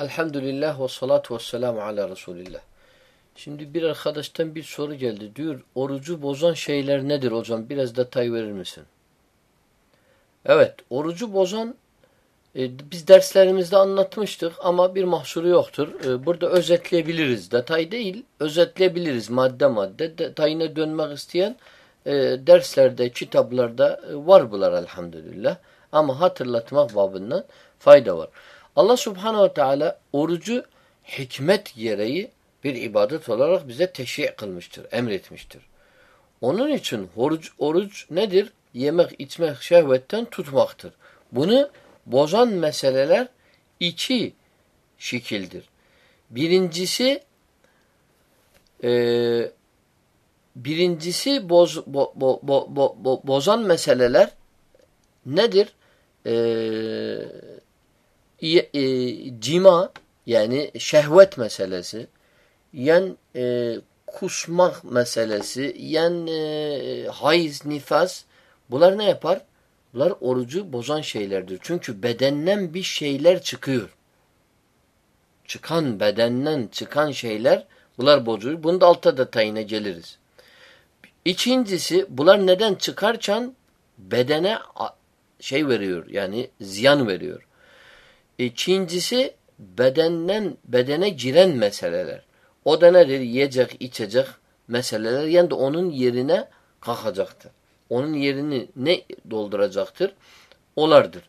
Elhamdülillah ve salatu ve selamu ala Resulillah. Şimdi bir arkadaştan bir soru geldi. Diyor orucu bozan şeyler nedir hocam? Biraz detay verir misin? Evet orucu bozan e, biz derslerimizde anlatmıştık ama bir mahsuru yoktur. E, burada özetleyebiliriz. Detay değil özetleyebiliriz madde madde. Detayına dönmek isteyen e, derslerde, kitaplarda e, var bunlar elhamdülillah. Ama hatırlatmak babından fayda var. Allah subhanehu ve teala orucu hikmet gereği bir ibadet olarak bize teşri' kılmıştır, emretmiştir. Onun için oruç, oruç nedir? Yemek, içmek, şehvetten tutmaktır. Bunu bozan meseleler iki şekildir. Birincisi e, birincisi boz, bo, bo, bo, bo, bo, bozan meseleler nedir? Eee e, cima yani şehvet meselesi, yen e, kusmak meselesi, yen e, hayız, nifas bunlar ne yapar? Bunlar orucu bozan şeylerdir. Çünkü bedenden bir şeyler çıkıyor. Çıkan bedenden çıkan şeyler bunlar bozuyor. Bunu da altta detayına geliriz. İkincisi bunlar neden çıkarken bedene şey veriyor yani ziyan veriyor. İkincisi bedenden bedene giren meseleler. O da nedir? Yiyecek, içecek meseleler. Yani de onun yerine kalkacaktır. Onun yerini ne dolduracaktır? Olardır.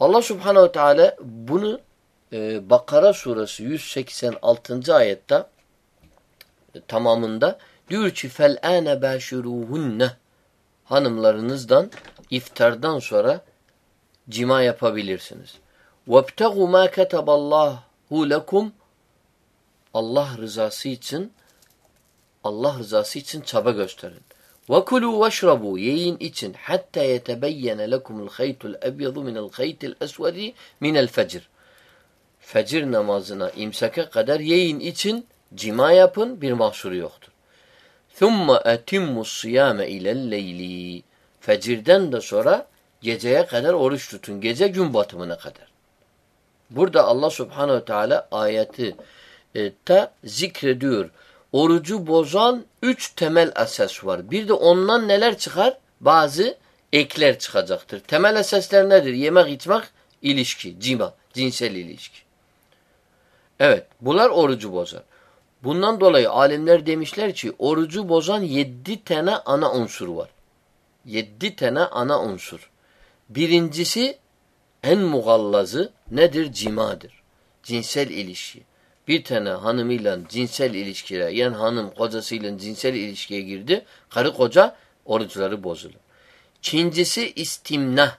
Allah subhanehu ve teala bunu e, Bakara suresi 186. ayette e, tamamında diyor ki فَالْآنَ بَاشِرُوهُنَّ Hanımlarınızdan iftardan sonra cima yapabilirsiniz. وَابْتَغُوا مَا كَتَبَ اللّٰهُ لَكُمْ Allah rızası için Allah rızası için çaba gösterin. وَكُلُوا وَاشْرَبُوا Yiyin için hatta يَتَبَيَّنَ لَكُمُ الْخَيْتُ الْأَبْيَضُ مِنَ الْخَيْتِ الْأَسْوَدِ مِنَ الْفَجِرِ Fecir namazına imsake kadar yiyin için cima yapın bir mahsuru yoktur. ثُمَّ أَتِمُّ الصِّيَامَ اِلَى اللَّيْلِ Fecirden de sonra geceye kadar oruç tutun. Gece gün batımına kadar. Burada Allah subhanehu teala ayeti e, ta zikrediyor. Orucu bozan üç temel esas var. Bir de ondan neler çıkar? Bazı ekler çıkacaktır. Temel esaslar nedir? Yemek, içmek, ilişki, cima, cinsel ilişki. Evet, bunlar orucu bozar. Bundan dolayı alimler demişler ki orucu bozan yedi tane ana unsur var. Yedi tane ana unsur. Birincisi en mugallazı nedir? Cimadır. Cinsel ilişki. Bir tane hanımıyla cinsel ilişkiye, yani hanım kocasıyla cinsel ilişkiye girdi, karı koca oruçları bozulur. İkincisi istimna.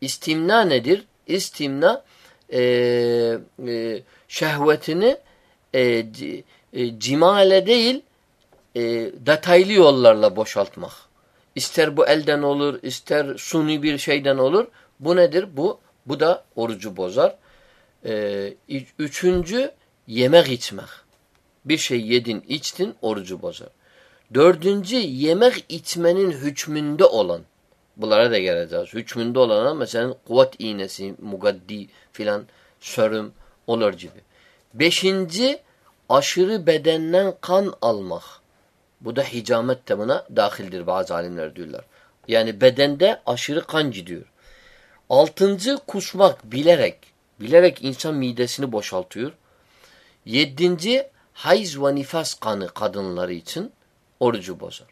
İstimna nedir? İstimna e, e, şehvetini e, e, cimale değil e, detaylı yollarla boşaltmak. İster bu elden olur, ister suni bir şeyden olur. Bu nedir? Bu bu da orucu bozar. Ee, üçüncü yemek içmek. Bir şey yedin içtin orucu bozar. Dördüncü yemek içmenin hükmünde olan. Bunlara da geleceğiz. Hükmünde olan mesela kuvvet iğnesi, mugaddi filan, sörüm olur gibi. Beşinci aşırı bedenden kan almak. Bu da hicamet de dahildir bazı alimler diyorlar. Yani bedende aşırı kan gidiyor. Altıncı kusmak bilerek. Bilerek insan midesini boşaltıyor. Yedinci hayz ve nifas kanı kadınları için orucu bozar.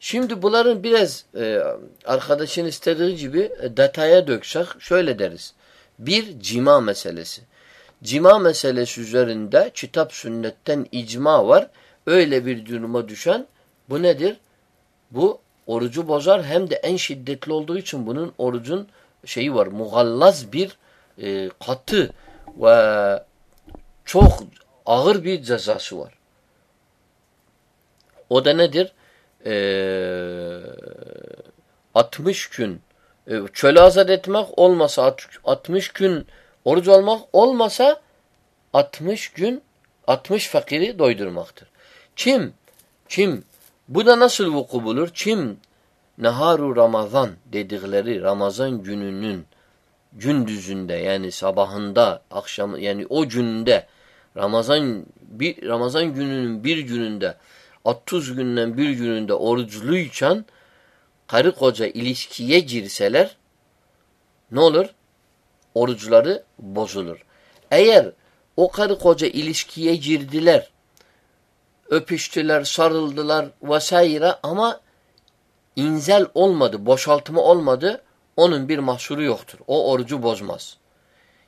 Şimdi bunların biraz e, arkadaşın istediği gibi e, detaya döksek şöyle deriz. Bir cima meselesi. Cima meselesi üzerinde kitap sünnetten icma var. Öyle bir duruma düşen bu nedir? Bu orucu bozar hem de en şiddetli olduğu için bunun orucun şeyi var. Mugallaz bir e, katı ve çok ağır bir cezası var. O da nedir? E, 60 gün e, çölü azat etmek olmasa 60 gün oruç olmak olmasa 60 gün 60 fakiri doydurmaktır. Kim? Kim? Bu da nasıl vuku bulur? Kim Neharu Ramazan dedikleri Ramazan gününün gündüzünde yani sabahında, akşam yani o günde Ramazan bir Ramazan gününün bir gününde 30 günden bir gününde oruçluyken karı koca ilişkiye girseler ne olur? Oruçları bozulur. Eğer o karı koca ilişkiye girdiler, öpüştüler, sarıldılar vesaire ama inzel olmadı, boşaltma olmadı, onun bir mahsuru yoktur. O orucu bozmaz.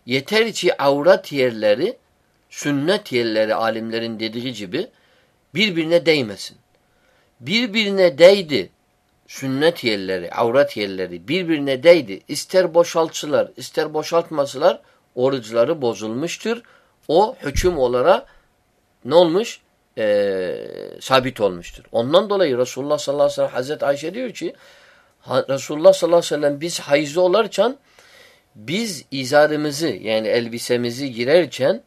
Yeter ki avrat yerleri, sünnet yerleri alimlerin dediği gibi birbirine değmesin. Birbirine değdi sünnet yerleri, avrat yerleri birbirine değdi. İster boşaltçılar, ister boşaltmasılar oruçları bozulmuştur. O hüküm olarak ne olmuş? Ee, sabit olmuştur. Ondan dolayı Resulullah sallallahu aleyhi ve sellem Hazreti Ayşe diyor ki Resulullah sallallahu aleyhi ve sellem biz hayızlı olarken biz izarımızı yani elbisemizi girerken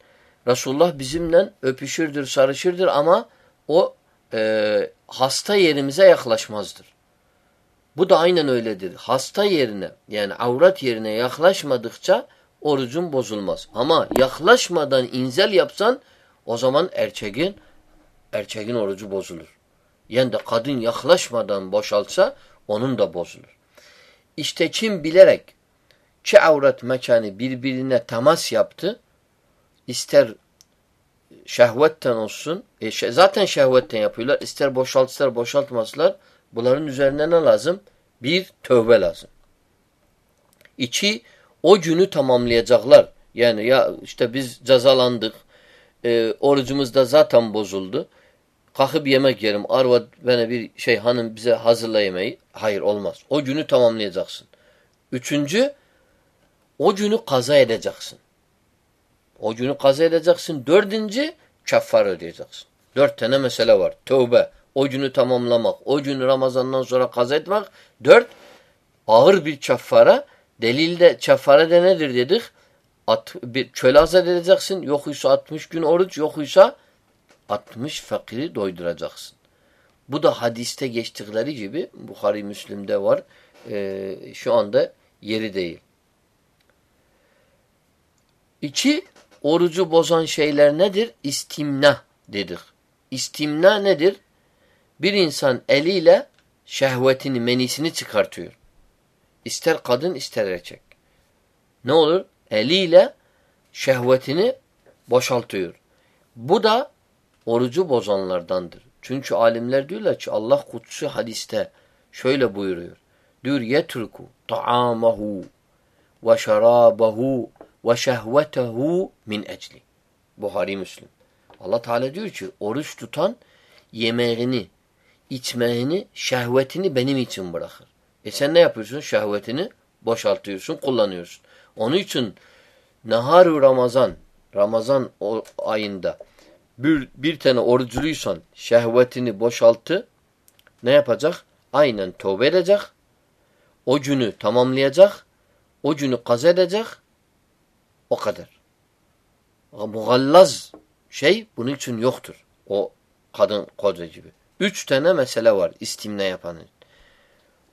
Resulullah bizimle öpüşürdür, sarışırdır ama o e, hasta yerimize yaklaşmazdır. Bu da aynen öyledir. Hasta yerine yani avrat yerine yaklaşmadıkça orucun bozulmaz. Ama yaklaşmadan inzel yapsan o zaman erçeğin erçeğin orucu bozulur. Yani de kadın yaklaşmadan boşaltsa onun da bozulur. İşte kim bilerek ki avrat mekanı birbirine temas yaptı, ister şehvetten olsun, e, zaten şehvetten yapıyorlar, ister boşalt ister boşaltmasılar, bunların üzerine ne lazım? Bir, tövbe lazım. İki, o günü tamamlayacaklar. Yani ya işte biz cezalandık, e, orucumuz da zaten bozuldu. Kalkıp yemek yerim. Arva bana bir şey hanım bize hazırla yemeği. Hayır olmaz. O günü tamamlayacaksın. Üçüncü, o günü kaza edeceksin. O günü kaza edeceksin. Dördüncü, keffar ödeyeceksin. Dört tane mesele var. Tövbe, o günü tamamlamak, o günü Ramazan'dan sonra kaza etmek. Dört, ağır bir keffara. Delilde keffara de nedir dedik? At, bir çöl azat edeceksin. Yokuysa 60 gün oruç, yokuysa 60 fakiri doyduracaksın. Bu da hadiste geçtikleri gibi Bukhari Müslim'de var. Ee, şu anda yeri değil. İki, orucu bozan şeyler nedir? İstimna dedik. İstimna nedir? Bir insan eliyle şehvetini, menisini çıkartıyor. İster kadın ister erkek. Ne olur? Eliyle şehvetini boşaltıyor. Bu da orucu bozanlardandır. Çünkü alimler diyorlar ki Allah kutsu hadiste şöyle buyuruyor. Diyor yetruku ta'amahu ve şarabahu ve şehvetehu min ecli. Buhari Müslim. Allah Teala diyor ki oruç tutan yemeğini, içmeğini, şehvetini benim için bırakır. E sen ne yapıyorsun? Şehvetini boşaltıyorsun, kullanıyorsun. Onun için nahar Ramazan, Ramazan ayında bir, bir tane orucluysan şehvetini boşaltı ne yapacak? Aynen tövbe edecek. O günü tamamlayacak. O günü kaz edecek. O kadar. Mugallaz şey bunun için yoktur. O kadın koca gibi. Üç tane mesele var istimne yapanın.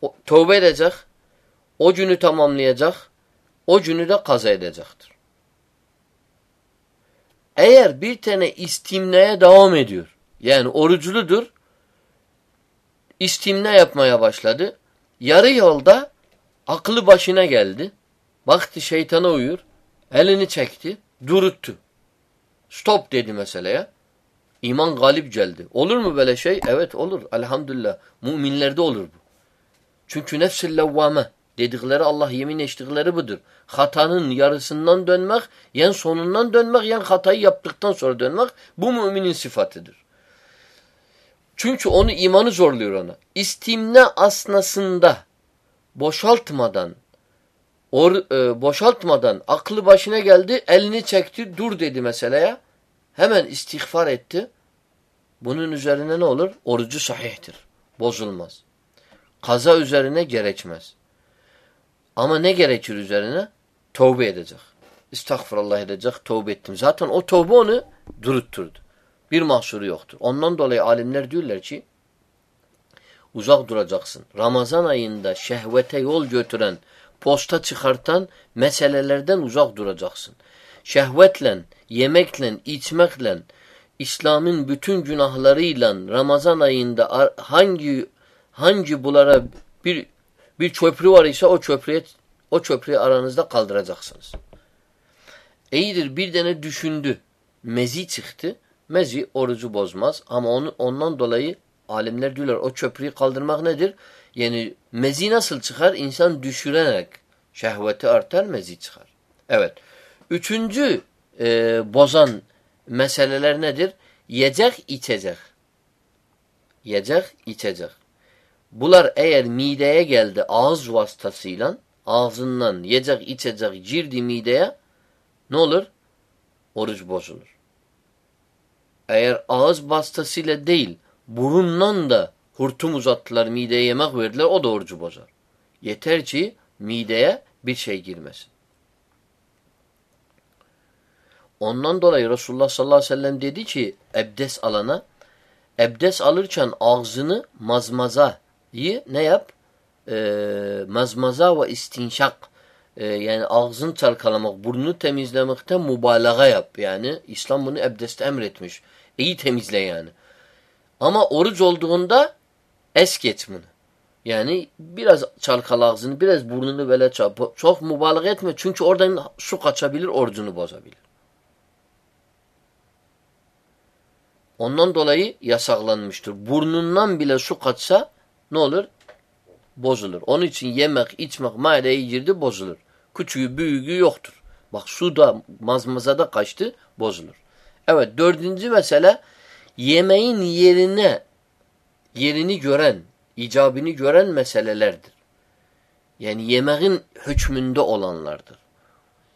O, tövbe edecek. O günü tamamlayacak. O günü de kaza edecektir. Eğer bir tane istimneye devam ediyor. Yani orucludur. İstimne yapmaya başladı. Yarı yolda aklı başına geldi. Baktı şeytana uyur. Elini çekti. Duruttu. Stop dedi meseleye. İman galip geldi. Olur mu böyle şey? Evet olur. Elhamdülillah. Müminlerde olur bu. Çünkü nefs-i levvame dedikleri Allah yemin eştikleri budur. Hatanın yarısından dönmek, yen sonundan dönmek, yen hatayı yaptıktan sonra dönmek bu müminin sıfatıdır. Çünkü onu imanı zorluyor ona. İstimne asnasında boşaltmadan or, e, boşaltmadan aklı başına geldi, elini çekti, dur dedi meseleye. Hemen istiğfar etti. Bunun üzerine ne olur? Orucu sahihtir. Bozulmaz. Kaza üzerine gerekmez. Ama ne gerekir üzerine? Tövbe edecek. İstağfurullah edecek, tövbe ettim. Zaten o tövbe onu durutturdu. Bir mahsuru yoktur. Ondan dolayı alimler diyorlar ki uzak duracaksın. Ramazan ayında şehvete yol götüren posta çıkartan meselelerden uzak duracaksın. Şehvetle, yemekle, içmekle, İslam'ın bütün günahlarıyla Ramazan ayında hangi hangi bulara bir bir çöprü var ise o çöprüye o çöprüyü aranızda kaldıracaksınız. İyidir bir tane düşündü. Mezi çıktı. Mezi orucu bozmaz ama onu, ondan dolayı alimler diyorlar o çöprüyü kaldırmak nedir? Yani mezi nasıl çıkar? İnsan düşürerek şehveti artar mezi çıkar. Evet. Üçüncü e, bozan meseleler nedir? Yiyecek, içecek. Yiyecek, içecek. Bunlar eğer mideye geldi ağız vasıtasıyla ağzından yiyecek, içecek girdi mideye ne olur? Oruç bozulur. Eğer ağız vasıtasıyla değil burundan da hurtum uzattılar mideye yemek verdiler o da orucu bozar. Yeter ki mideye bir şey girmesin. Ondan dolayı Resulullah sallallahu aleyhi ve sellem dedi ki ebdes alana ebdes alırken ağzını mazmazayı ne yap? Ee, mazmaza ve istinşak ee, yani ağzını çalkalamak, burnunu temizlemekte mübalağa yap. Yani İslam bunu ebdeste emretmiş. İyi temizle yani. Ama oruç olduğunda es geç bunu. Yani biraz çalkala ağzını, biraz burnunu böyle çap. Çok mübalağa etme çünkü oradan su kaçabilir, orucunu bozabilir. Ondan dolayı yasaklanmıştır. Burnundan bile su kaçsa ne olur? Bozulur. Onun için yemek, içmek, maideye girdi bozulur. Küçüğü, büyüğü yoktur. Bak su da mazmazada kaçtı bozulur. Evet dördüncü mesele yemeğin yerine yerini gören, icabını gören meselelerdir. Yani yemeğin hükmünde olanlardır.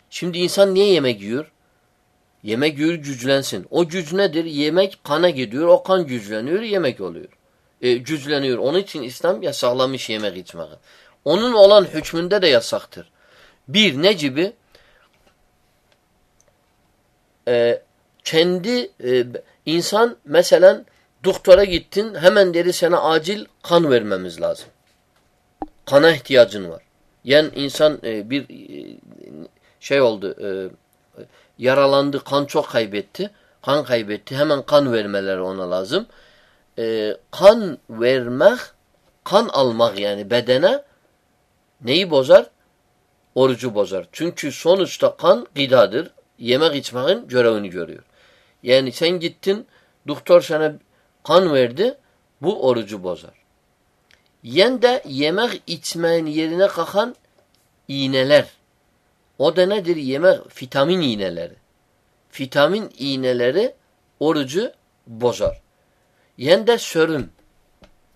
Şimdi insan niye yemek yiyor? Yemek yiyor güçlensin. O güç nedir? Yemek kana gidiyor. O kan güçleniyor. Yemek oluyor. E, güçleniyor. Onun için İslam yasaklamış yemek içmeyi. Onun olan hükmünde de yasaktır. Bir ne gibi? Ee, kendi e, insan mesela doktora gittin hemen dedi sana acil kan vermemiz lazım. Kana ihtiyacın var. Yani insan e, bir e, şey oldu e, yaralandı kan çok kaybetti. Kan kaybetti hemen kan vermeleri ona lazım. E, kan vermek kan almak yani bedene neyi bozar? Orucu bozar. Çünkü sonuçta kan gıdadır. Yemek içmenin görevini görüyor. Yani sen gittin doktor sana kan verdi bu orucu bozar. Yen de yemek içmenin yerine kalkan iğneler. O da nedir? Yemek vitamin iğneleri. Vitamin iğneleri orucu bozar. Yen de sörüm.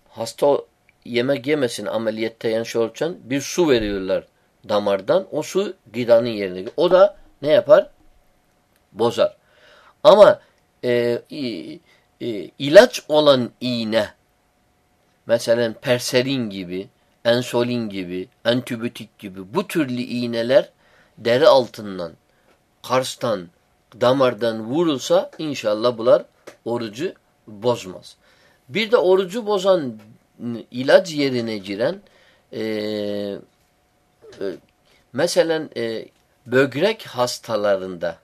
Hasta yemek yemesin ameliyette yanlış olurken bir su veriyorlar damardan. O su gıdanın yerine. O da ne yapar? Bozar. Ama e, e, ilaç olan iğne mesela perserin gibi, ensolin gibi, antibiyotik gibi bu türlü iğneler deri altından, karstan, damardan vurulsa inşallah bunlar orucu bozmaz. Bir de orucu bozan ilaç yerine giren e, e, mesela e, böbrek hastalarında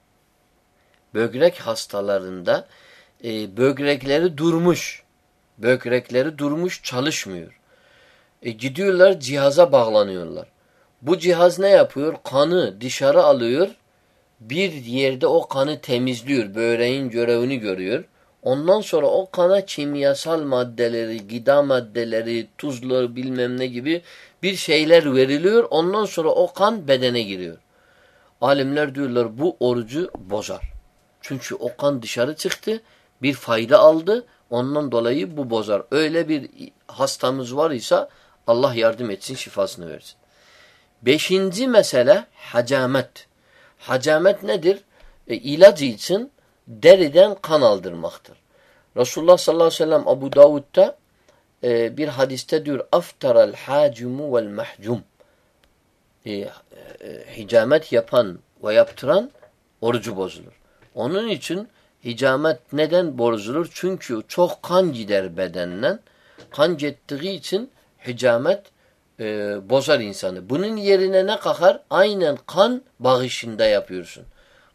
böbrek hastalarında e, böbrekleri durmuş. Böbrekleri durmuş çalışmıyor. E, gidiyorlar cihaza bağlanıyorlar. Bu cihaz ne yapıyor? Kanı dışarı alıyor. Bir yerde o kanı temizliyor. Böreğin görevini görüyor. Ondan sonra o kana kimyasal maddeleri, gıda maddeleri, tuzları bilmem ne gibi bir şeyler veriliyor. Ondan sonra o kan bedene giriyor. Alimler diyorlar bu orucu bozar. Çünkü o kan dışarı çıktı, bir fayda aldı. Ondan dolayı bu bozar. Öyle bir hastamız var ise Allah yardım etsin, şifasını versin. Beşinci mesele hacamet. Hacamet nedir? E, ilacı için deriden kan aldırmaktır. Resulullah sallallahu aleyhi ve sellem Abu Davud'da e, bir hadiste diyor aftaral hacimu vel mahcum e, e, hicamet yapan ve yaptıran orucu bozulur. Onun için hicamet neden bozulur? Çünkü çok kan gider bedenden. Kan gittiği için hicamet e, bozar insanı. Bunun yerine ne kakar? Aynen kan bağışında yapıyorsun.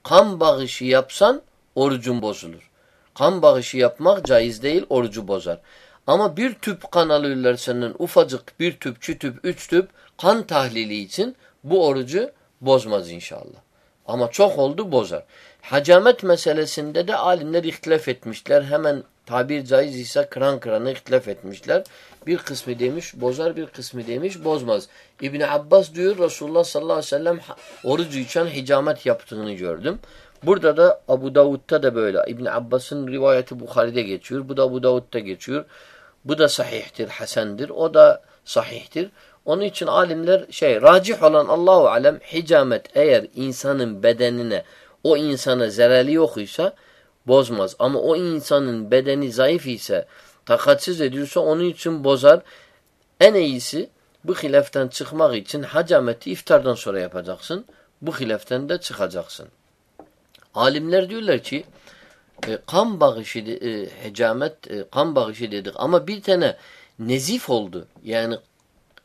Kan bağışı yapsan orucun bozulur. Kan bağışı yapmak caiz değil, orucu bozar. Ama bir tüp kan alıyorlar senden ufacık bir tüp, iki tüp, üç tüp kan tahlili için bu orucu bozmaz inşallah. Ama çok oldu bozar. Hacamet meselesinde de alimler ihtilaf etmişler. Hemen tabir caiz ise kıran kırana ihtilaf etmişler. Bir kısmı demiş bozar bir kısmı demiş bozmaz. İbni Abbas diyor Resulullah sallallahu aleyhi ve sellem orucu için hicamet yaptığını gördüm. Burada da Abu Davud'da da böyle. İbn Abbas'ın rivayeti Bukhari'de geçiyor. Bu da Abu Davud'da geçiyor. Bu da sahihtir, hasendir. O da sahihtir. Onun için alimler şey racih olan Allahu alem hicamet eğer insanın bedenine o insana zararı yok bozmaz. Ama o insanın bedeni zayıf ise takatsiz ediyorsa onun için bozar. En iyisi bu hilaften çıkmak için hacameti iftardan sonra yapacaksın. Bu hilaften de çıkacaksın. Alimler diyorlar ki e, kan bağışı, e, hecamet e, kan bağışı dedik ama bir tane nezif oldu. Yani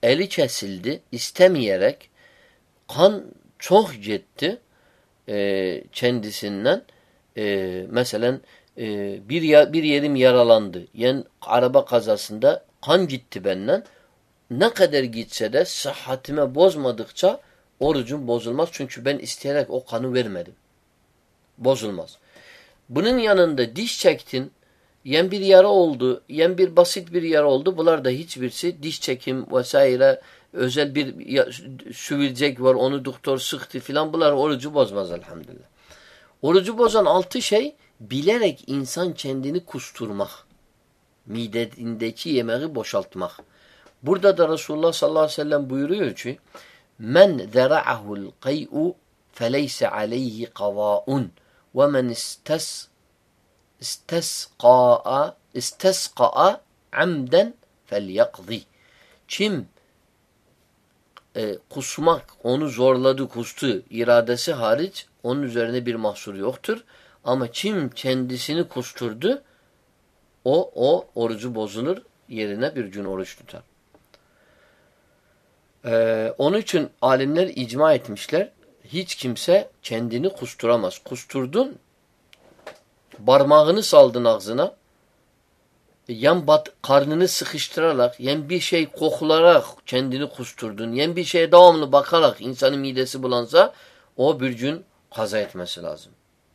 eli kesildi istemeyerek kan çok gitti e, kendisinden. E, mesela e, bir, ya, bir yerim yaralandı. Yani araba kazasında kan gitti benden. Ne kadar gitse de sıhhatime bozmadıkça orucum bozulmaz. Çünkü ben isteyerek o kanı vermedim. Bozulmaz. Bunun yanında diş çektin, yen bir yara oldu, yen bir basit bir yara oldu. Bunlar da hiçbirisi diş çekim vesaire özel bir süvilecek var onu doktor sıktı filan bunlar orucu bozmaz elhamdülillah. Orucu bozan altı şey bilerek insan kendini kusturmak. Midedindeki yemeği boşaltmak. Burada da Resulullah sallallahu aleyhi ve sellem buyuruyor ki Men zera'ahul kay'u feleyse aleyhi kava'un men istes istesqa'a istesqa'a amden felyakzi. Kim e, kusmak onu zorladı kustu iradesi hariç onun üzerine bir mahsur yoktur. Ama kim kendisini kusturdu o o orucu bozulur yerine bir gün oruç tutar. Ee, onun için alimler icma etmişler. Hiç kimse kendini kusturamaz. Kusturdun parmağını saldın ağzına yan bat, karnını sıkıştırarak, yan bir şey kokularak kendini kusturdun, yan bir şeye devamlı bakarak insanın midesi bulansa o bir gün kaza etmesi lazım.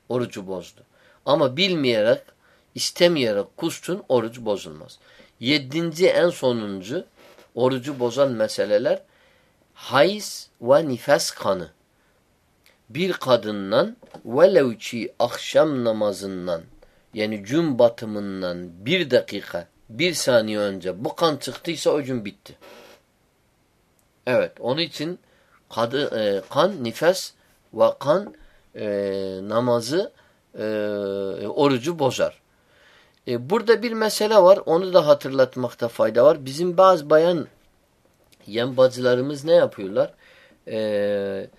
Orucu bozdu. Ama bilmeyerek, istemeyerek kustun, oruç bozulmaz. Yedinci en sonuncu orucu bozan meseleler hayz ve nifas kanı. Bir kadından velev akşam namazından yani gün batımından bir dakika, bir saniye önce bu kan çıktıysa o gün bitti. Evet, onun için kadı, e, kan, nifes ve kan e, namazı, e, orucu bozar. E, burada bir mesele var, onu da hatırlatmakta fayda var. Bizim bazı bayan yem bacılarımız ne yapıyorlar? Eee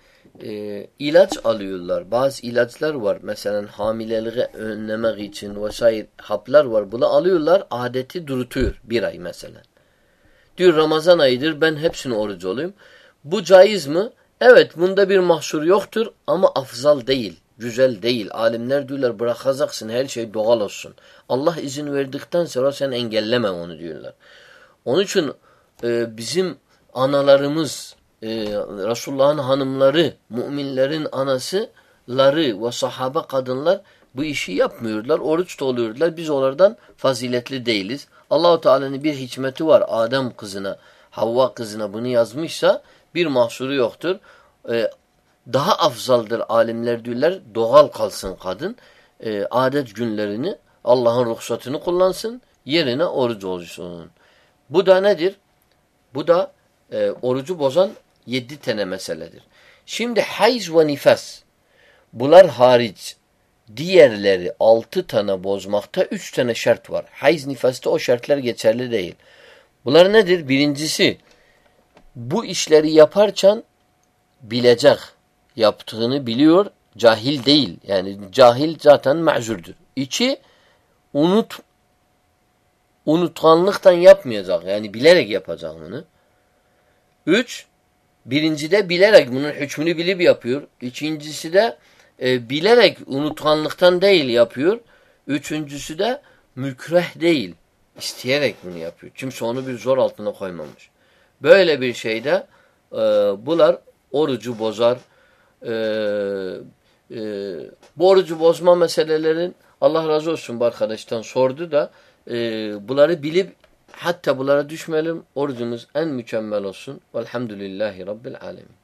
e, ilaç alıyorlar. Bazı ilaçlar var. Mesela hamileliği önlemek için vesaire haplar var. Bunu alıyorlar. Adeti durutuyor. Bir ay mesela. Diyor Ramazan ayıdır. Ben hepsini oruç olayım. Bu caiz mi? Evet. Bunda bir mahsur yoktur. Ama afzal değil. Güzel değil. Alimler diyorlar bırakacaksın. Her şey doğal olsun. Allah izin verdikten sonra sen engelleme onu diyorlar. Onun için e, bizim analarımız e, Resulullah'ın hanımları, müminlerin anasıları ve sahabe kadınlar bu işi yapmıyorlar. Oruç da oluyorlar. Biz onlardan faziletli değiliz. Allahu Teala'nın bir hikmeti var. Adem kızına, Havva kızına bunu yazmışsa bir mahsuru yoktur. Ee, daha afzaldır alimler diyorlar. Doğal kalsın kadın. Ee, adet günlerini Allah'ın ruhsatını kullansın. Yerine oruç olsun. Bu da nedir? Bu da e, orucu bozan Yedi tane meseledir. Şimdi hayz ve nifas bunlar hariç diğerleri altı tane bozmakta üç tane şart var. Hayz nifasta o şartlar geçerli değil. Bunlar nedir? Birincisi bu işleri yaparken bilecek. Yaptığını biliyor. Cahil değil. Yani cahil zaten mazurdur. İki unut unutkanlıktan yapmayacak. Yani bilerek yapacak bunu. Üç, birincide bilerek bunun hükmünü bilip yapıyor. İkincisi de e, bilerek unutkanlıktan değil yapıyor. Üçüncüsü de mükreh değil. isteyerek bunu yapıyor. Kimse onu bir zor altına koymamış. Böyle bir şeyde e, bular orucu bozar. E, e, bu orucu bozma meselelerin Allah razı olsun bu arkadaştan sordu da e, bunları bilip hatta bunlara düşmeyelim. Orucumuz en mükemmel olsun. Velhamdülillahi Rabbil alemin.